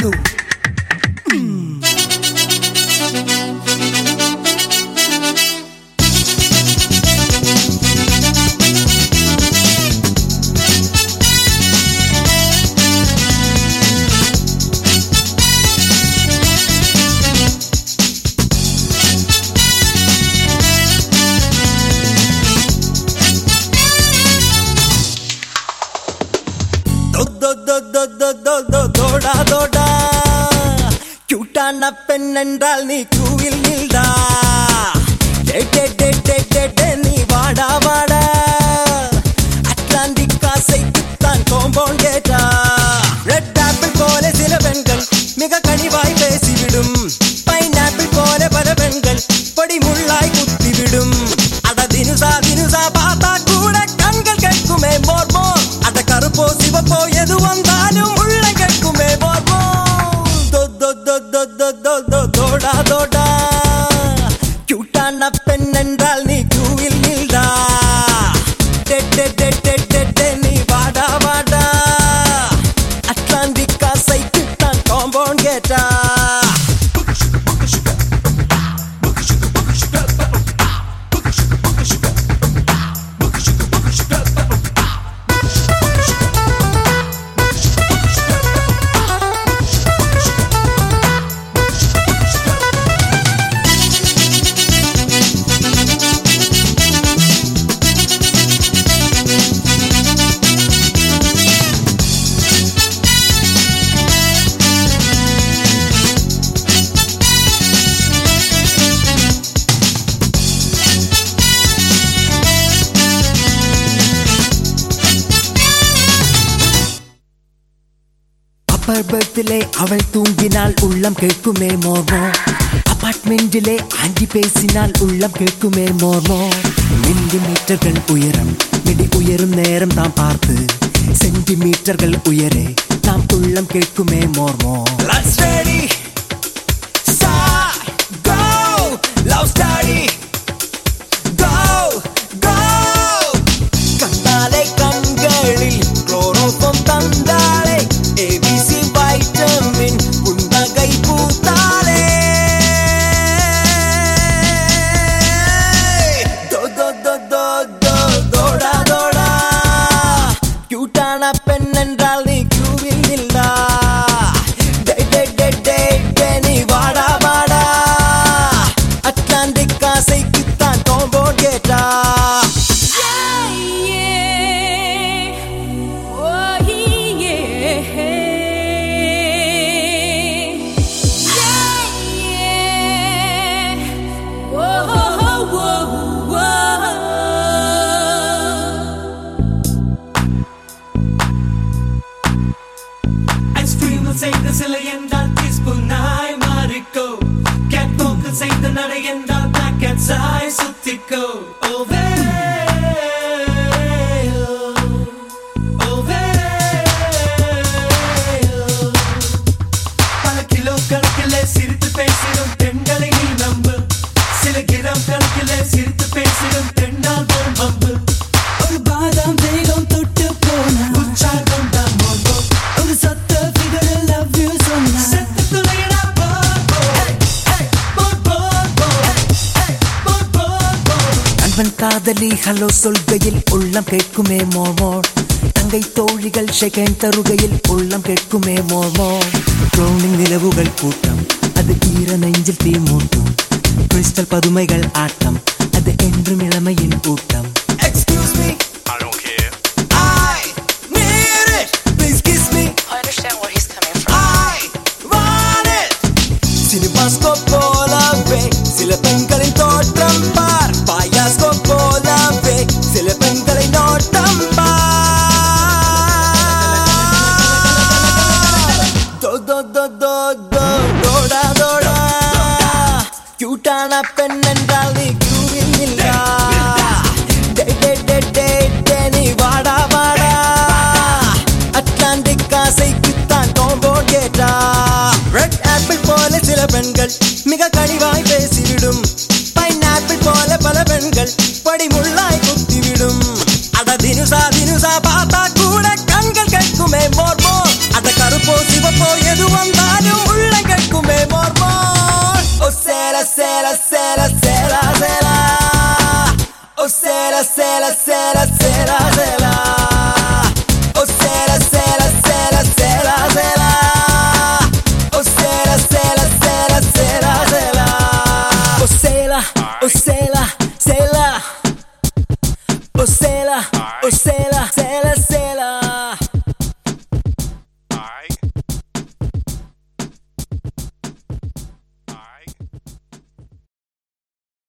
Manu. பெண் என்றால் நீ கூவில் நில்டா. நீ வாடா வாடா. அட்லாண்டிக் காசைக்குத்தான் கோம்பவுண்ட் கேட்ட. ado பர்பத்திலே அவள் தூங்கினால் உள்ளம் கேட்குமே மோமோ அபார்ட்மெண்டிலே ஆண்டி பேசினால் உள்ளம் கேட்குமே மோமோ மில்லிமீட்டர்கள் உயரம் மிடி உயரும் நேரம் தாம் பார்த்து சென்டிமீட்டர்கள் உயரே தாம் உள்ளம் கேட்குமே மோர்மோ. Love study. está. 泪眼道。காதலி ஹலோ சொல்கையில் உள்ளம் கேட்குமே மோமோ தங்கை தோழிகள் செகண்ட் தருகையில் உள்ளம் கேட்குமே மோமோ ட்ரோனிங் நிலவுகள் கூட்டம் அது ஈர நெஞ்சில் தீ மூட்டும். கிறிஸ்டல் பதுமைகள் ஆட்டம் அது என்றும் இளமையின் கூட்டம் எக்ஸ்கியூஸ் மீ சில பெண்களின் தோற்றம் தோடா தோடா கியூட்டான பெண் என்றால் நீ கியூவில் இல்லா நீ வாடா வாடா. அட்லாண்டிக் காசைக்குத்தான் காம்போ கேட்டா. ரெட் ஆப்பிள் போல சில பெண்கள் மிக கழிவாய் queda.